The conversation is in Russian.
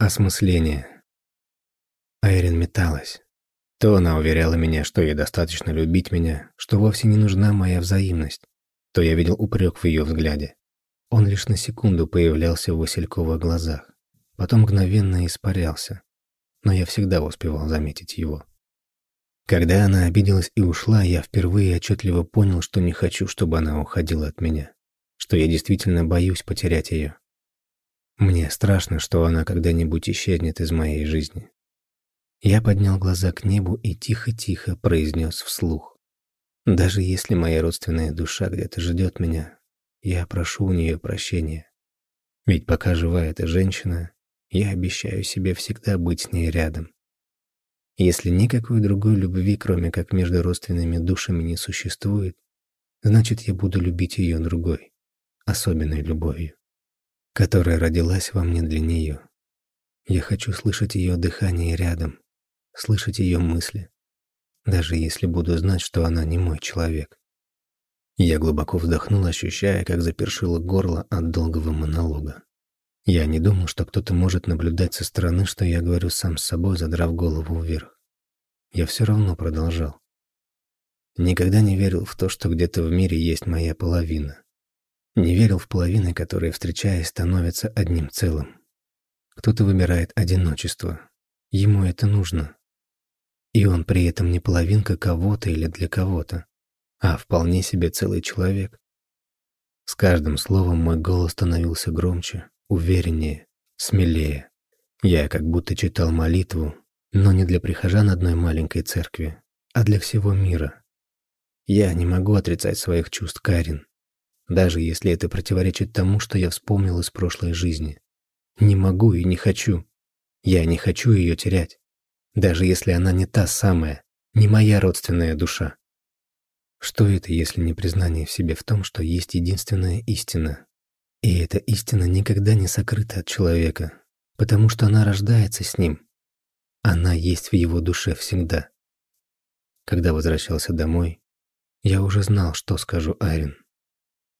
Осмысление. Айрин металась. То она уверяла меня, что ей достаточно любить меня, что вовсе не нужна моя взаимность, то я видел упрек в ее взгляде. Он лишь на секунду появлялся в Васильковых глазах, потом мгновенно испарялся, но я всегда успевал заметить его. Когда она обиделась и ушла, я впервые отчетливо понял, что не хочу, чтобы она уходила от меня, что я действительно боюсь потерять ее. Мне страшно, что она когда-нибудь исчезнет из моей жизни. Я поднял глаза к небу и тихо-тихо произнес вслух. Даже если моя родственная душа где-то ждет меня, я прошу у нее прощения. Ведь пока жива эта женщина, я обещаю себе всегда быть с ней рядом. Если никакой другой любви, кроме как между родственными душами, не существует, значит, я буду любить ее другой, особенной любовью, которая родилась во мне для нее. Я хочу слышать ее дыхание рядом, слышать ее мысли, даже если буду знать, что она не мой человек. Я глубоко вздохнул, ощущая, как запершило горло от долгого монолога. Я не думал, что кто-то может наблюдать со стороны, что я говорю сам с собой, задрав голову вверх. Я все равно продолжал. Никогда не верил в то, что где-то в мире есть моя половина. Не верил в половины, которые, встречаясь, становятся одним целым. Кто-то выбирает одиночество. Ему это нужно. И он при этом не половинка кого-то или для кого-то, а вполне себе целый человек. С каждым словом мой голос становился громче, увереннее, смелее. Я как будто читал молитву, но не для прихожан одной маленькой церкви, а для всего мира. Я не могу отрицать своих чувств Карин, даже если это противоречит тому, что я вспомнил из прошлой жизни. Не могу и не хочу. Я не хочу ее терять, даже если она не та самая, не моя родственная душа. Что это, если не признание в себе в том, что есть единственная истина, и эта истина никогда не сокрыта от человека, потому что она рождается с ним. Она есть в его душе всегда. Когда возвращался домой, я уже знал, что скажу Айрин.